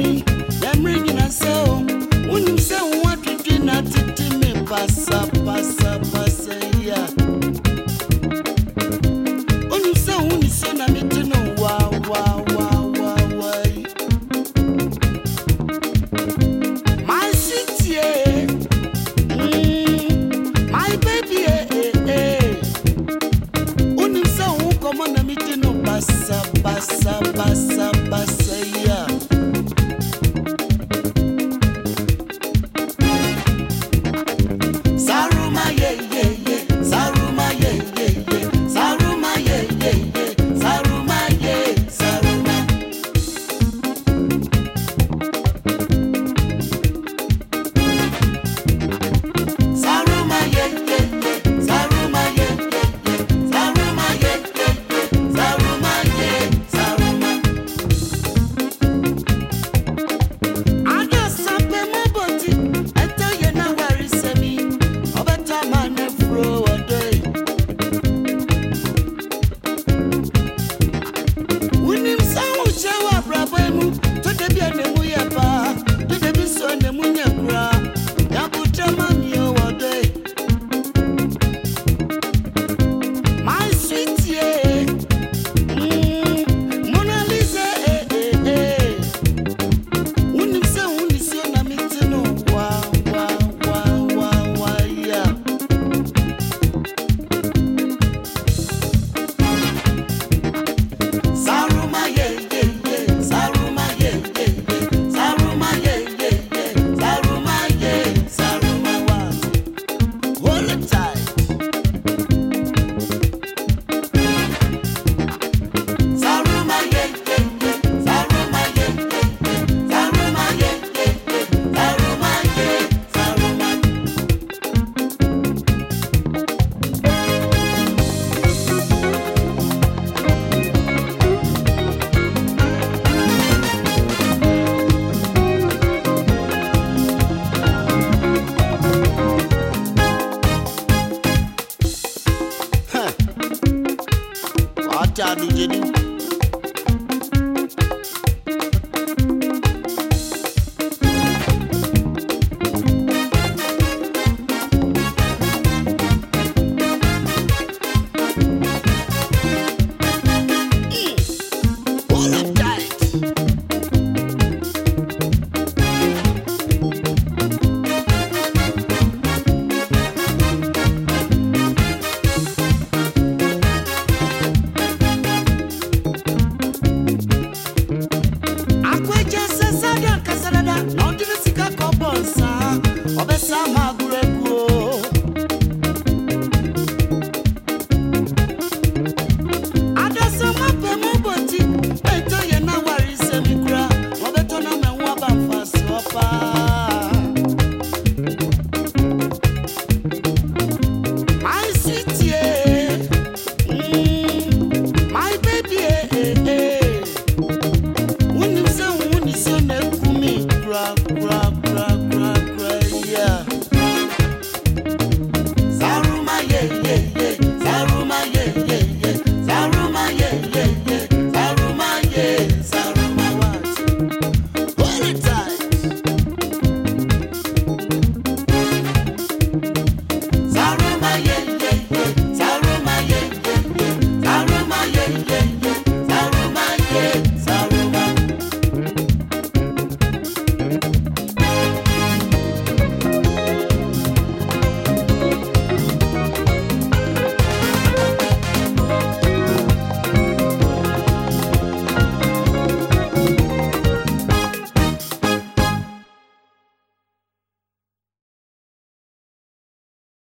me. Jah do you do. love, love.